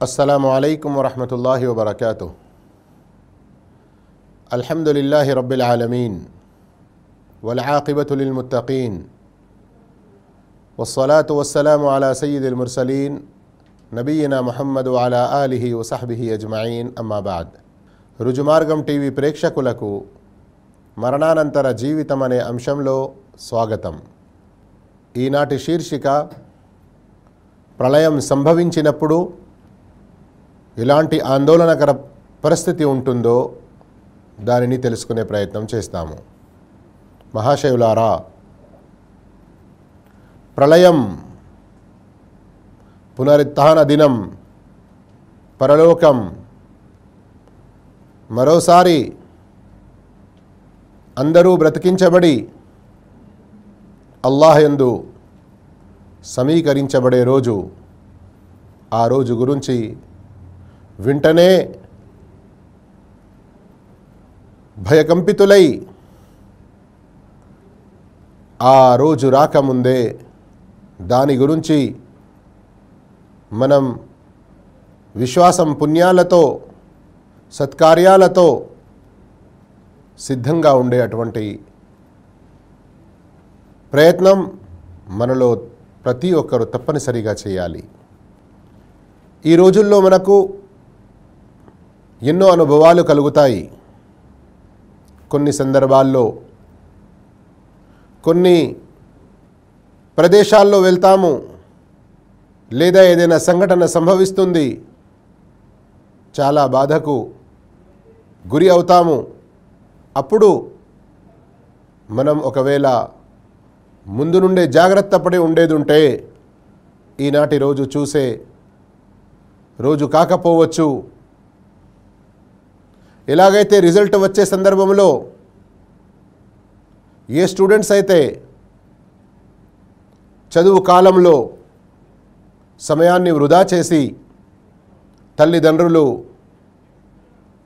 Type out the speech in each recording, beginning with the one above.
السلام عليكم ورحمة الله وبركاته الحمد لله رب العالمين والعاقبة للمتقين والصلاة والسلام على سيد المرسلين నబీనా ముహమ్మద్ వాలా ఆలిహి వసహబిహి అజ్మాయిన్ అమ్మాబాద్ రుజుమార్గం TV ప్రేక్షకులకు మరణానంతర జీవితం అనే అంశంలో స్వాగతం ఈనాటి శీర్షిక ప్రళయం సంభవించినప్పుడు ఎలాంటి ఆందోళనకర పరిస్థితి ఉంటుందో దానిని తెలుసుకునే ప్రయత్నం చేస్తాము. మహాశయులారా ప్రళయం పునరుత్న దినం పరలోకం మరోసారి అందరూ బ్రతికించబడి అల్లాహ్ యందు సమీకరించబడే రోజు ఆ రోజు గురించి వెంటనే భయకంపితులై ఆ రోజు రాకముందే దాని గురించి మనం విశ్వాసం పుణ్యాలతో సత్కార్యాలతో సిద్ధంగా ఉండే అటువంటి ప్రయత్నం మనలో ప్రతి ఒక్కరూ తప్పనిసరిగా చేయాలి. ఈ రోజుల్లో మనకు ఎన్నో అనుభవాలు కలుగుతాయి. కొన్ని సందర్భాల్లో కొన్ని ప్రదేశాల్లో వెళ్తాము. లేదా ఏదైనా సంఘటన సంభవిస్తుంది. చాలా బాధకు గురి అవుతాము. అప్పుడు మనం ఒకవేళ ముందు నుండే జాగ్రత్త పడి ఉండేదుంటే ఈనాటి రోజు చూసే రోజు కాకపోవచ్చు. ఎలాగైతే రిజల్ట్ వచ్చే సందర్భంలో ఏ స్టూడెంట్స్ అయితే చదువు కాలంలో సమయాన్ని వృధా చేసి తల్లిదండ్రులు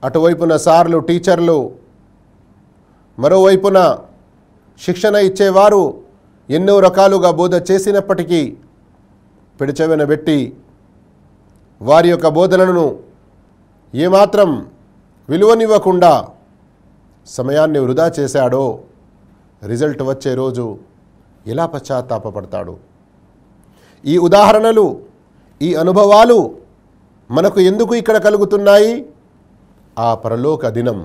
అటువైపున సార్లు టీచర్లు మరోవైపున శిక్షణ ఇచ్చేవారు ఎన్నో రకాలుగా బోధ చేసినప్పటికీ పిడిచెవెన పెట్టి వారి యొక్క బోధనలను ఏమాత్రం విలువనివ్వకుండా సమయాన్ని వృధా చేశాడో రిజల్ట్ వచ్చే రోజు ఎలా పశ్చాత్తాపడతాడు ఈ ఉదాహరణలు ఈ అనుభవాలు మనకు ఎందుకు ఇక్కడ కలుగుతున్నాయి? ఆ పరలోక దినం.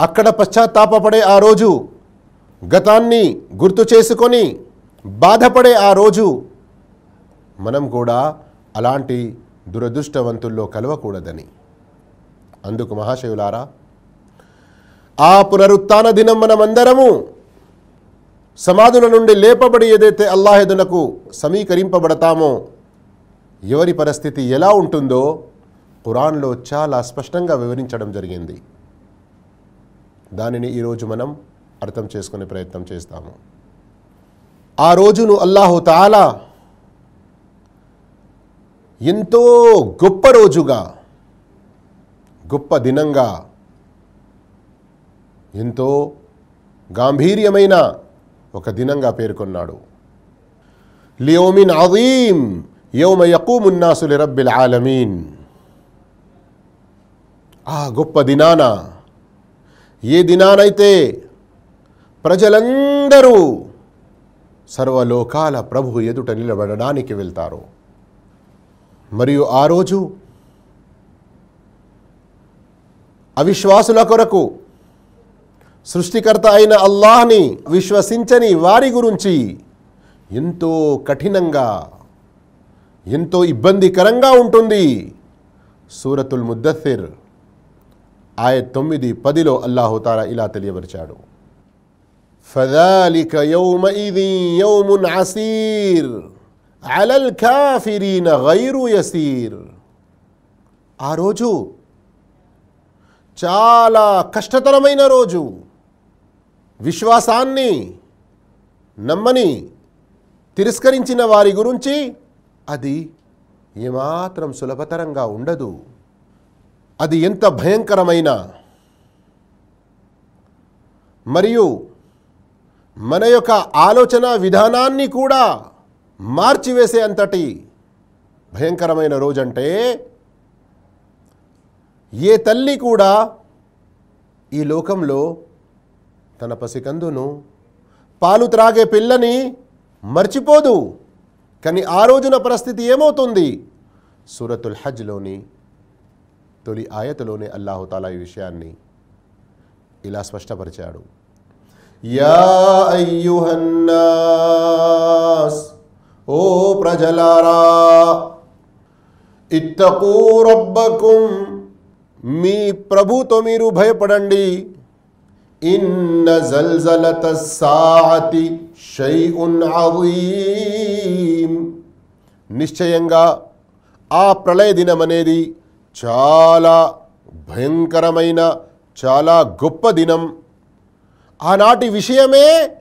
అక్కడ పశ్చాత్తాపడే ఆ రోజు గతాన్ని గుర్తు చేసుకొని బాధపడే ఆ రోజు మనం కూడా అలాంటి దురదృష్టవంతుల్లో కలవకూడదని. అందుకు మహాశివులారా ఆ పునరుత్న దినం మనమందరము సమాధుల నుండి లేపబడి ఏదైతే అల్లాహెదునకు సమీకరింపబడతామో ఎవరి పరిస్థితి ఎలా ఉంటుందో ఖురాన్లో చాలా స్పష్టంగా వివరించడం జరిగింది. దానిని ఈరోజు మనం అర్థం చేసుకునే ప్రయత్నం చేస్తాము. ఆ రోజును అల్లాహుతాలా ఎంతో గొప్ప రోజుగా గొప్ప దినంగా ఎంతో గాంభీర్యమైన ఒక దినంగా పేర్కొన్నాడు. లియోమిన్ అదీం యౌమ యకూమున్నాసులి రబ్బిల్ ఆలమీన్. ఆ గొప్ప దినాన ఏ దినానైతే ప్రజలందరూ సర్వలోకాల ప్రభు ఎదుట నిలబడడానికి వెళ్తారు మరియు ఆ రోజు అవిశ్వాసుల కొరకు సృష్టికర్త అయిన అల్లాహ్ని విశ్వసించని వారి గురించి ఎంతో కఠినంగా ఎంతో ఇబ్బందికరంగా ఉంటుంది సూరతుల్ ముద్దథిర్ ఆయ తొమ్మిది పదిలో అల్లాహుతారా ఇలా తెలియపరిచాడు فذلك يومئذ يوم عسير على الكافرين غير يسير ఆ రోజు చాలా కష్టతరమైన రోజు. విశ్వాసాన్ని నమ్మని తిరస్కరించిన వారి గురించి అది ఏమాత్రం సులభతరంగా ఉండదు. అది ఎంత భయంకరమైన మరియు మన యొక్క ఆలోచన విధానాన్ని కూడా మార్చివేసే అంతటి భయంకరమైన రోజంటే ఏ తల్లి కూడా ఈ లోకంలో తన పసికందును పాలు త్రాగే పిల్లని మర్చిపోదు. కానీ ఆ రోజున పరిస్థితి ఏమవుతుంది? సూరతుల్ హజ్లోని తొలి ఆయతలోనే అల్లాహుతాలా ఈ విషయాన్ని ఇలా స్పష్టపరిచాడు. యా అయ్యుహన్నాస్ ఓ ప్రజలారా ఇత్తకూ రబ్బకుం మీ ప్రభుతో మీరు భయపడండి. ఇన్న జల్జలత సాతి షైఉన్ అజీం నిశ్చయంగా ఆ ప్రళయ దినం అనేది చాలా భయంకరమైన చాలా గొప్ప దినం. ఆనాటి విషయమే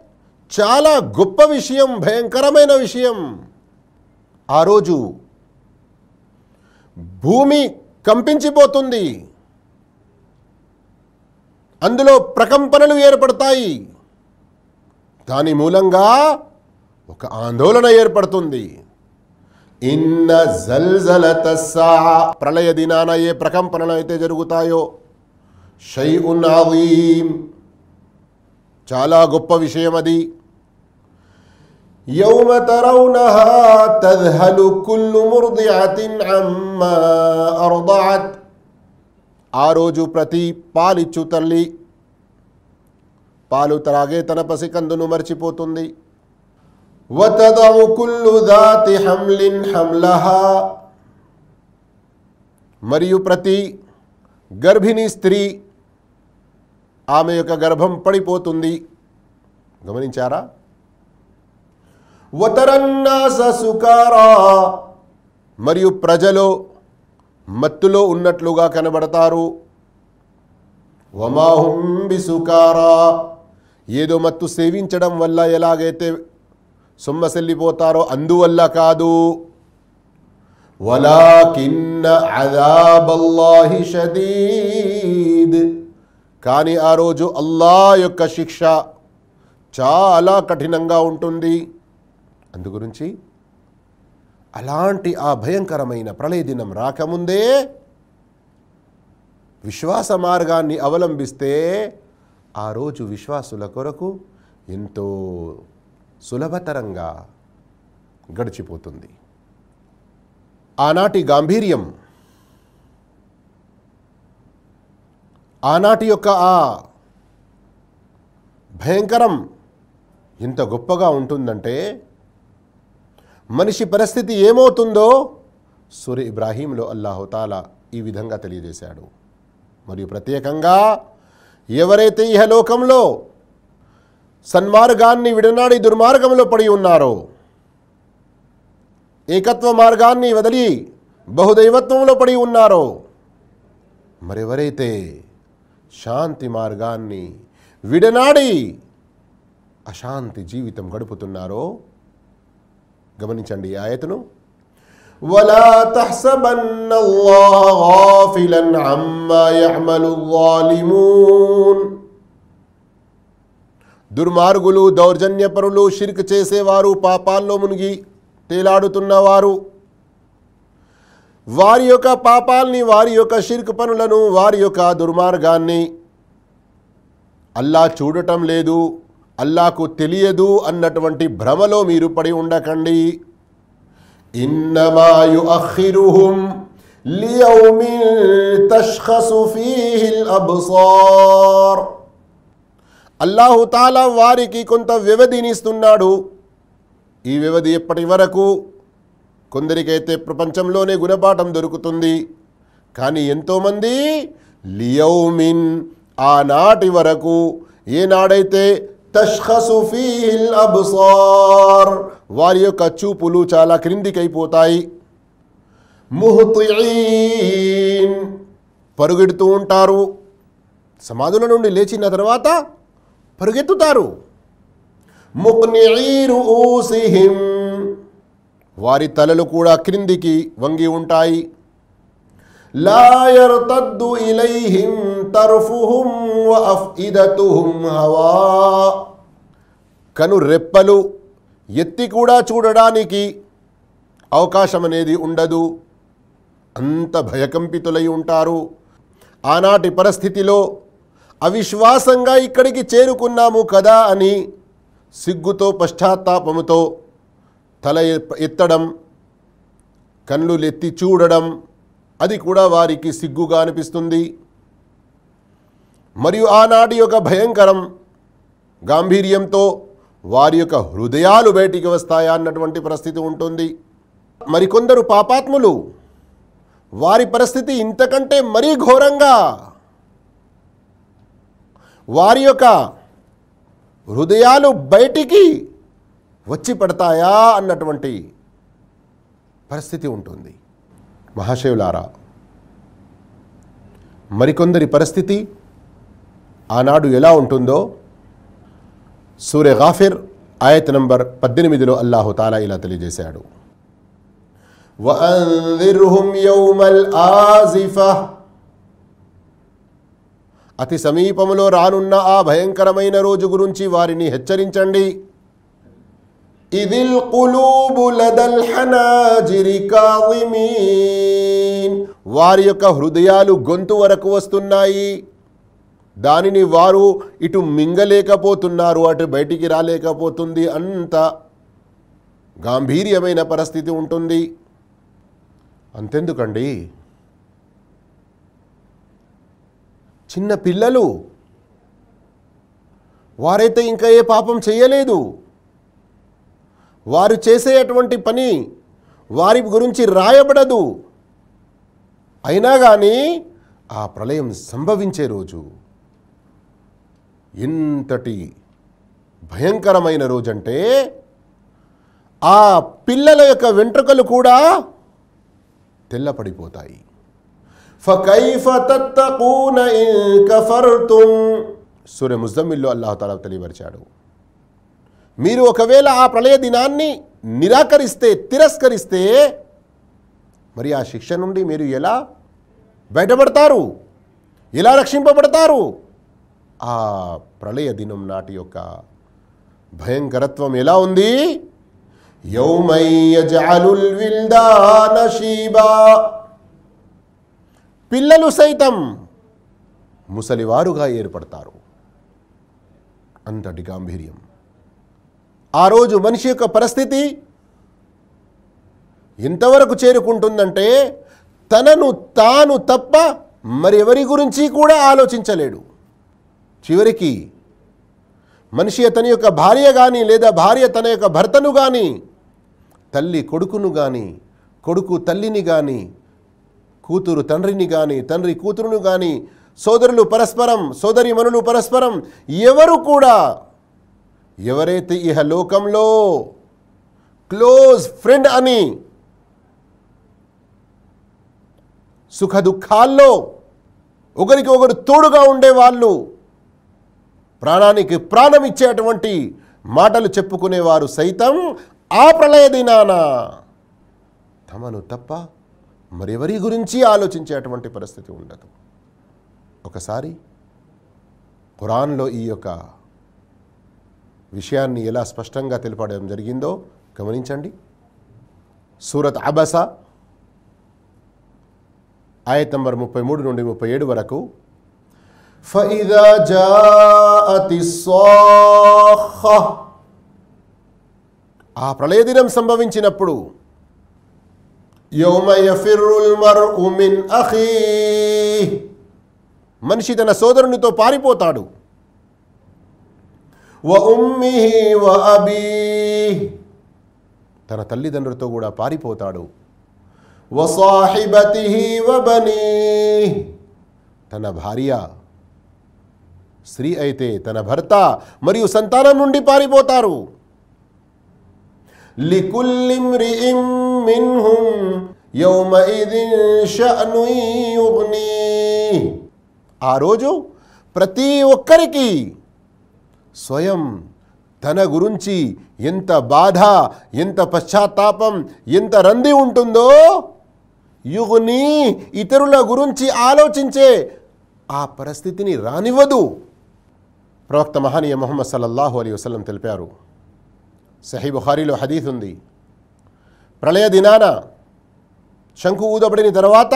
చాలా గొప్ప విషయం భయంకరమైన విషయం. ఆ రోజు భూమి కంపించిపోతుంది. అందులో ప్రకంపనలు ఏర్పడతాయి. దాని మూలంగా ఒక ఆందోళన ఏర్పడుతుంది. ఇన్న జల్జలత ప్రళయ దినాన ఏ ప్రకంపనలు అయితే జరుగుతాయో షైఉన్ అజీం చాలా గొప్ప విషయం అది. యౌమ తద్హలు కుల్లు ముర్దిఅతిన్ అమ్మా అర్దఅత్ ఆ రోజు ప్రతి పాలిచ్చు తల్లి పాలు త్రాగే తన పసికందును మర్చిపోతుంది. మరియు ప్రతి గర్భిణీ స్త్రీ ఆమె యొక్క గర్భం పడిపోతుంది. గమనించారా? వతరన్నా ససుకారా మరియు ప్రజలు మత్తులో ఉన్నట్లుగా కనబడతారు. వమాహుం బిసుకారా. ఏదో మత్తు సేవించడం వల్ల ఎలాగైతే సొమ్మసెల్లిపోతారో అందువల్ల కాదు. వలాకిన్న అదాబల్లాహి షదీద్. కానీ ఆ రోజు అల్లా యొక్క శిక్ష చాలా కఠినంగా ఉంటుంది. అందుగురించి అలాంటి ఆ భయంకరమైన ప్రళయ దినం రాకముందే విశ్వాస మార్గాన్ని అవలంబిస్తే ఆ రోజు విశ్వాసుల కొరకు ఎంతో సులభతరంగా గడిచిపోతుంది. ఆనాటి గాంభీర్యం ఆనాటి యొక్క ఆ భయంకరం ఇంత గొప్పగా ఉంటుందంటే మనిషి పరిస్థితి ఏమవుతుందో సూర్య ఇబ్రాహీంలో అల్లాహుతాలా ఈ విధంగా తెలియజేశాడు. మరియు ప్రత్యేకంగా ఎవరైతే ఇహలోకంలో సన్మార్గాన్ని విడనాడి దుర్మార్గంలో పడి ఉన్నారో ఏకత్వ మార్గాన్ని వదిలి బహుదైవత్వంలో పడి ఉన్నారో మరెవరైతే శాంతి మార్గాన్ని విడనాడి అశాంతి జీవితం గడుపుతున్నారో గమనించండి ఈ ఆయతను ولا تحسبن الله غافلا عما يعمل الظالمون దుర్మార్గులు దౌర్జన్యపరులు షిర్క్ చేసేవారు పాపాల్లో మునిగి తేలాడుతున్నవారు వారి యొక్క పాపాల్ని వారి యొక్క షిర్క్ పనులను వారి యొక్క దుర్మార్గాన్ని అల్లా చూడటం లేదు అల్లాకు తెలియదు అన్నటువంటి భ్రమలో మీరు పడి ఉండకండి. ఇన్నమాయు యుఅఖిరుహుం లియౌమిన్ తష్ఖసు ఫీహిల్ అబ్సార్. అల్లాహు వారికి కొంత వ్యవధినిస్తున్నాడు. ఈ వ్యవధి ఎప్పటి వరకు? కొందరికైతే ప్రపంచంలోనే గుణపాఠం దొరుకుతుంది. కానీ ఎంతోమంది లియౌమిన్ ఆనాటి వరకు ఏనాడైతే తష్ఖసు ఫీహిల్ అబ్సార్. వారి యొక్క చూపులు చాలా క్రిందికైపోతాయి. ముహ్తిఈన్ పరుగెడుతూ ఉంటారు. సమాధుల నుండి లేచిన తర్వాత పరుగెత్తుతారు. ముక్నిఈరు ఊసిహిం. వారి తలలు కూడా క్రిందికి వంగి ఉంటాయి. లా యర్తద్దు ఇలైహిం తర్ఫుహుం వ అఫ్ఇదతుహుం కను రెప్పలు ఎత్తి కూడా చూడడానికి అవకాశం అనేది ఉండదు. అంత భయకంపితులై ఉంటారు. ఆనాటి పరిస్థితిలో అవిశ్వాసంగా ఇక్కడికి చేరుకున్నాము కదా అని సిగ్గుతో పశ్చాత్తాపముతో తల ఎత్తడం ఎత్తడం కన్నులెత్తి చూడడం అది కూడా వారికి సిగ్గుగా అనిపిస్తుంది. మరియు ఆనాటి యొక్క భయంకరం గాంభీర్యంతో వారి యొక్క హృదయాలు బయటికి వస్తాయా అన్నటువంటి పరిస్థితి ఉంటుంది. మరికొందరు పాపాత్ములు వారి పరిస్థితి ఇంతకంటే మరీ ఘోరంగా వారి యొక్క హృదయాలు బయటికి వచ్చి పడతాయా అన్నటువంటి పరిస్థితి ఉంటుంది. మహాశివులారా మరికొందరి పరిస్థితి ఆనాడు ఎలా ఉంటుందో సూర్య గాఫిర్ ఆయత్ నంబర్ పద్దెనిమిదిలో అల్లాహుతాలా ఇలా తెలియజేశాడు. అతి సమీపంలో రానున్న ఆ భయంకరమైన రోజు గురించి వారిని హెచ్చరించండి. إذ القلوب لدى الحناجر كاظمين వారి యొక్క హృదయాలు గొంతు వరకు వస్తున్నాయి. దానిని వారు ఇటు మింగలేకపోతున్నారు అటు బయటికి రాలేకపోతుంది అంత గాంభీర్యమైన పరిస్థితి ఉంటుంది. అంతెందుకండి? చిన్న పిల్లలు వారైతే ఇంకా ఏ పాపం చేయలేదు. వారు చేసేటువంటి పని వారి గురించి రాయబడదు. అయినా కానీ ఆ ప్రళయం సంభవించే రోజు. ఇంతటి భయంకరమైన రోజంటే ఆ పిల్లల యొక్క వెంట్రుకలు కూడా తెల్లపడిపోతాయి. సూర్య ముజమ్మిల్లో అల్లాహ్ తాలా తెలియపరిచాడు. మీరు ఒకవేళ ఆ ప్రళయ దినాన్ని నిరాకరిస్తే తిరస్కరిస్తే మరి ఆ శిక్ష నుండి మీరు ఎలా బయటపడతారు? ఎలా రక్షింపబడతారు? ఆ ప్రళయ దినం నాటి యొక్క భయంకరత్వం ఎలా ఉంది? పిల్లలు సైతం ముసలివారుగా ఏర్పడతారు. అంతటి గాంభీర్యం. ఆ రోజు మనిషి యొక్క పరిస్థితి ఎంతవరకు చేరుకుంటుందంటే తనను తాను తప్ప మరెవరి గురించి కూడా ఆలోచించలేడు. చివరికి మనిషి అతని యొక్క భార్య కానీ లేదా భార్య తన యొక్క భర్తను కానీ తల్లి కొడుకును కానీ కొడుకు తల్లిని కానీ కూతురు తండ్రిని కానీ తండ్రి కూతురును కానీ సోదరులు పరస్పరం సోదరి మనులు పరస్పరం ఎవరు కూడా ఎవరైతే ఇహలోకంలో క్లోజ్ ఫ్రెండ్ అని సుఖ దుఃఖాల్లో ఒకరికి ఒకరు తోడుగా ఉండేవాళ్ళు ప్రాణానికి ప్రాణం ఇచ్చేటువంటి మాటలు చెప్పుకునేవారు సైతం ఆ ప్రళయ దినాన. తమను తప్ప మరెవరి గురించి ఆలోచించేటువంటి పరిస్థితి ఉండదు. ఒకసారి ఖురాన్లో ఈ యొక్క విషయాన్ని ఎలా స్పష్టంగా తెలపడం జరిగిందో గమనించండి సూరత్ అబసా ఆయత్ నంబర్ ముప్పై మూడు నుండి ముప్పై ఏడు వరకు فإذا جاءت الصاخة ఆ ప్రళయ దినం సంభవించినప్పుడు యౌమ యఫిర్రుల్ మర్ఉ మిన్ అఖీహ్ మనిషి తన సోదరునితో పారిపోతాడు వ ఉమ్మిహి వ అబీహ్ తన తల్లిదండ్రులతో కూడా పారిపోతాడు. వ సాహిబతిహి వ తన భార్య స్త్రీ అయితే తన భర్త మరియు సంతానం నుండి పారిపోతారు. లికుల్లిమ్రిఇం మిన్హుం యౌమఇదిన్ షఅను ఆ రోజు ప్రతి ఒక్కరికి స్వయం తన గురించి ఎంత బాధ ఎంత పశ్చాత్తాపం ఎంత రంది ఉంటుందో యుగుని ఇతరుల గురించి ఆలోచించే ఆ పరిస్థితిని రానివ్వదు. ప్రవక్త మహనీయ మొహమ్మద్ సల్లల్లాహు అలీ వసలం తెలిపారు. సహీ బుఖారీలో ఉంది. ప్రళయ దినాన శంకు ఊదబడిన తర్వాత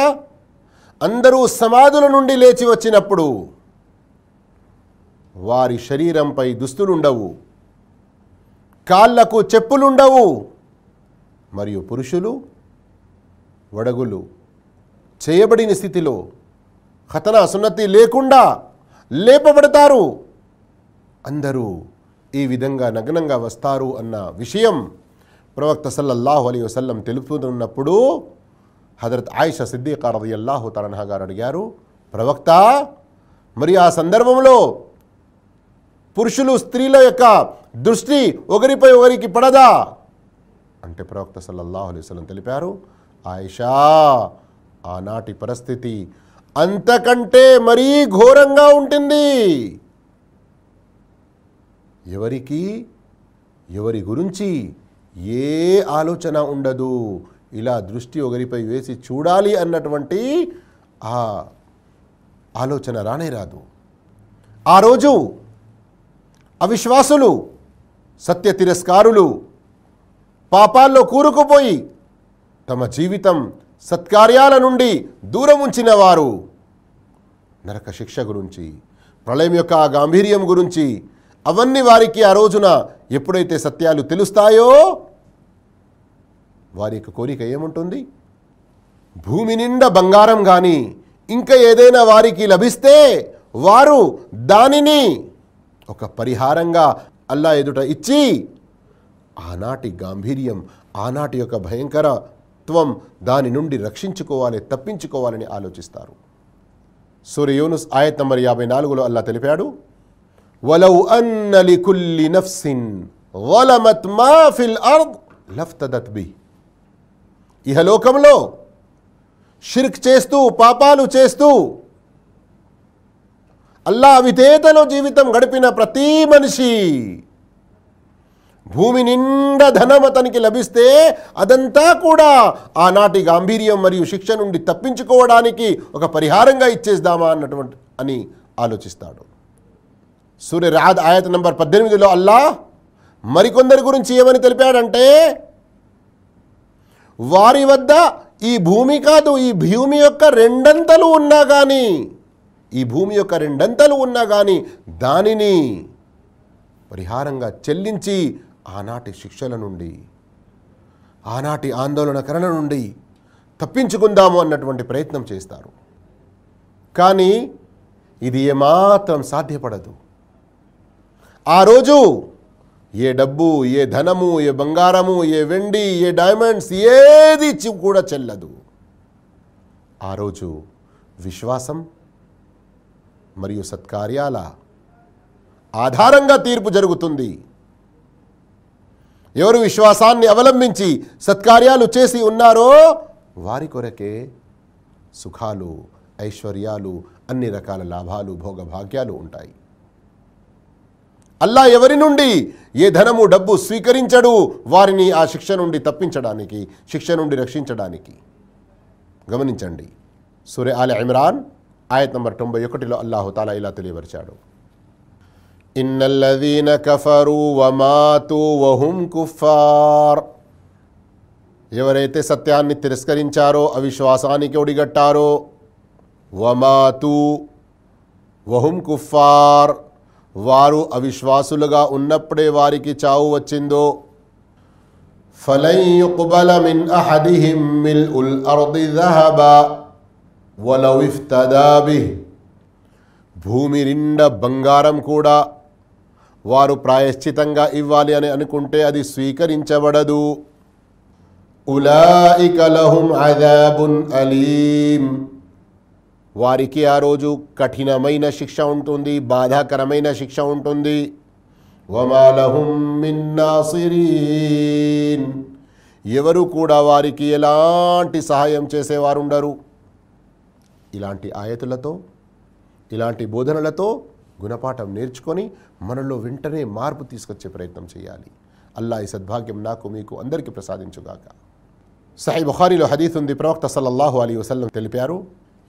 అందరూ సమాధుల నుండి లేచి వచ్చినప్పుడు వారి శరీరంపై దుస్తులుండవు. కాళ్ళకు చెప్పులుండవు. మరియు పురుషులు వడగులు. చేయబడిన స్థితిలో ఖతనా సున్నతి లేకుండా లేపబడతారు. అందరూ ఈ విధంగా నగ్నంగా వస్తారు అన్న విషయం ప్రవక్త సల్లల్లాహు అలీ వసల్లం తెలుపుతున్నప్పుడు హజరత్ ఆయిష సిద్దికా అల్లాహు తలన్హా గారు అడిగారు ప్రవక్త మరి ఆ సందర్భంలో పురుషులు స్త్రీల యొక్క దృష్టి ఒకరిపై ఒకరికి పడదా? అంటే ప్రవక్త సల్లల్లాహు అలైవలం తెలిపారు ఆయిషా ఆనాటి పరిస్థితి అంతకంటే మరీ ఘోరంగా ఉంటుంది. ఎవరికి ఎవరి గురించి ఏ ఆలోచన ఉండదు. ఇలా దృష్టి ఒకరిపై వేసి చూడాలి అన్నటువంటి ఆ ఆలోచన రానే రాదు. ఆ రోజు అవిశ్వాసులు సత్య తిరస్కారులు పాపాల్లో కూరుకుపోయి తమ జీవితం సత్కార్యాల నుండి దూరం ఉంచిన వారు. నరక శిక్ష గురించి ప్రళయం యొక్క గాంభీర్యం గురించి అవన్నీ వారికి ఆ రోజున ఎప్పుడైతే సత్యాలు తెలుస్తాయో వారి యొక్క కోరిక ఏముంటుంది? భూమి నిండా బంగారం కానీ ఇంకా ఏదైనా వారికి లభిస్తే వారు దానిని ఒక పరిహారంగా అల్లా ఎదుట ఇచ్చి ఆనాటి గాంభీర్యం ఆనాటి యొక్క భయంకరత్వం దాని నుండి రక్షించుకోవాలి తప్పించుకోవాలని ఆలోచిస్తారు. సూర్యోనుస్ ఆయత్ నంబర్ యాభై నాలుగులో అల్లా తెలిపాడు వలౌ అన్నలి కుల్లి నఫ్సిన్ వలమత్ మా ఫిల్ అర్ద్ లఫ్తదత్ బి. ఇహలోకంలో షిర్క్ చేస్తూ పాపాలు చేస్తూ అల్లా విధేతలో జీవితం గడిపిన ప్రతి మనిషి భూమి నిండా ధనం అతనికి లభిస్తే అదంతా కూడా ఆనాటి గాంభీర్యం మరియు శిక్ష నుండి తప్పించుకోవడానికి ఒక పరిహారంగా ఇచ్చేద్దామా అన్నటువంటి అని ఆలోచిస్తాడు. సూర్య రాద్ ఆయత నంబర్ పద్దెనిమిదిలో అల్లా మరికొందరి గురించి ఏమని తెలిపాడంటే వారి వద్ద ఈ భూమి కాదు ఈ భూమి యొక్క రెండంతలు ఉన్నా కానీ ఈ భూమి యొక్క రెండంతలు ఉన్నా కానీ దానిని పరిహారంగా చెల్లించి ఆనాటి శిక్షల నుండి ఆనాటి ఆందోళనకరణ నుండి తప్పించుకుందాము అన్నటువంటి ప్రయత్నం చేస్తారు. కానీ ఇది ఏమాత్రం సాధ్యపడదు. ఆ రోజు ఏ డబ్బు ఏ ధనము ఏ బంగారము ఏ వెండి ఏ డైమండ్స్ ఏది చి- కూడా చెల్లదు. ఆ రోజు విశ్వాసం మరియు సత్కార్యాల ఆధారంగా తీర్పు జరుగుతుంది. ఎవరు విశ్వాసాన్ని అవలంబించి సత్కార్యాలు చేసి ఉన్నారో వారి కొరకే సుఖాలు ఐశ్వర్యాలు అన్ని రకాల లాభాలు భోగభాగ్యాలు ఉంటాయి. అల్లా ఎవరి నుండి ఏ ధనము డబ్బు స్వీకరించడు వారిని ఆ శిక్ష నుండి తప్పించడానికి శిక్ష నుండి రక్షించడానికి. గమనించండి. సూర్య ఆల ఇమ్రాన్ ఆయత్ నంబర్ తొంభై ఒకటిలో అల్లాహుతాలా ఇలా తెలియపరిచాడు. ఇన్నల్లదీన కఫరు వమాతు వహుం కుఫార్ ఎవరైతే సత్యాన్ని తిరస్కరించారో అవిశ్వాసానికి ఒడిగట్టారో వమాతు వహుం కుఫార్ వారు అవిశ్వాసులుగా ఉన్నప్పుడే వారికి చావు వచ్చిందో ఫలన్ యుక్బల మిన్ అహదిహిం మిల్ఉల్ అర్ది వలవిఫ్తదాబి భూమి నిండా బంగారం కూడా వారు ప్రాయశ్చితంగా ఇవ్వాలి అని అనుకుంటే అది స్వీకరించబడదు. ఉలాయికలహుం అలీం. వారికి ఆ రోజు కఠినమైన శిక్ష ఉంటుంది బాధాకరమైన శిక్ష ఉంటుంది. ఎవరు కూడా వారికి ఎలాంటి సహాయం చేసేవారు ఉండరు ఇలాంటి ఆయతులతో ఇలాంటి బోధనలతో గుణపాఠం నేర్చుకొని మనలో వెంటనే మార్పు తీసుకొచ్చే ప్రయత్నం చేయాలి. అల్లా ఈ సద్భాగ్యం నాకు మీకు అందరికీ ప్రసాదించుగాక. సాయి బుఖారీలో హదీత్ ఉంది. ప్రవక్త సల్లల్లాహు అలీ వసల్లం తెలిపారు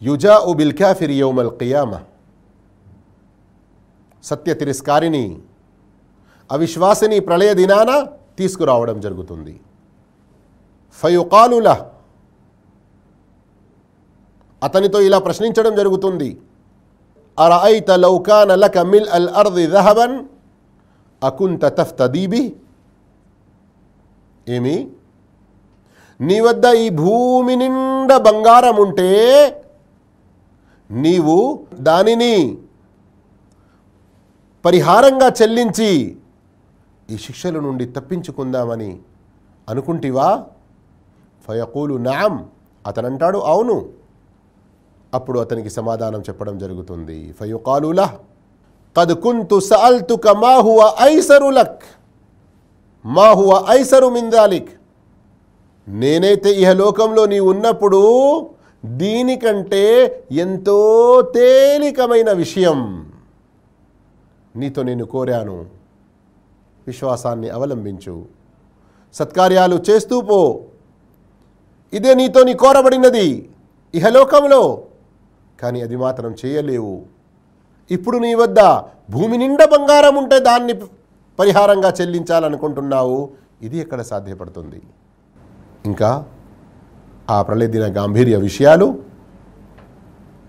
యుజా ఉ బిల్ క్యాఫిర్ యౌమల్ కియామ. సత్య తిరస్కారిని అవిశ్వాసిని ప్రళయ దినాన తీసుకురావడం జరుగుతుంది. ఫయుకాలుల అతనితో ఇలా ప్రశ్నించడం జరుగుతుంది. అరఐత లౌకాన లక మిల్ అల్ అర్ది దహబన్? అకుంత తఫ్తదీబి ఏమి? నీ వద్ద ఈ భూమి నిండా బంగారం ఉంటే నీవు దానిని పరిహారంగా చెల్లించి ఈ శిక్షల నుండి తప్పించుకుందామని అనుకుంటివా? ఫయకూలు నామ్. అతనంటాడు అవును. అప్పుడు అతనికి సమాధానం చెప్పడం జరుగుతుంది. ఫయుకాలులా కద్ కుంతు సల్తుక మా హువ ఐసరులక్ మా హువ ఐసరు మిందాలిక్ నేనైతే ఇహలోకంలో నీ ఉన్నప్పుడు దీనికంటే ఎంతో తేలికమైన విషయం నీతో నేను కోరాను. విశ్వాసాన్ని అవలంబించు. సత్కార్యాలు చేస్తూ పో. ఇదే నీతో నీ కోరబడినది. ఇహలోకంలో కానీ అది మాత్రం చేయలేవు. ఇప్పుడు నీ వద్ద భూమి నిండా బంగారం ఉంటే దాన్ని పరిహారంగా చెల్లించాలనుకుంటున్నావు. ఇది ఎక్కడ సాధ్యపడుతుంది? ఇంకా ఆ ప్రళయ దిన గాంభీర్య విషయాలు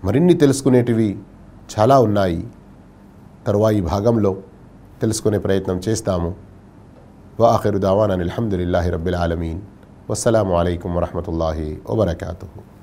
మరిన్ని తెలుసుకునేటివి చాలా ఉన్నాయి. తరువాయి భాగంలో తెలుసుకునే ప్రయత్నం చేస్తాము. వాఖరు దావాన్ అనిల్హమ్దుల్లాహి రబ్బిల్ ఆలమీన్. వస్సలాము అలైకుం వరహమతుల్లాహి వబర్కాతు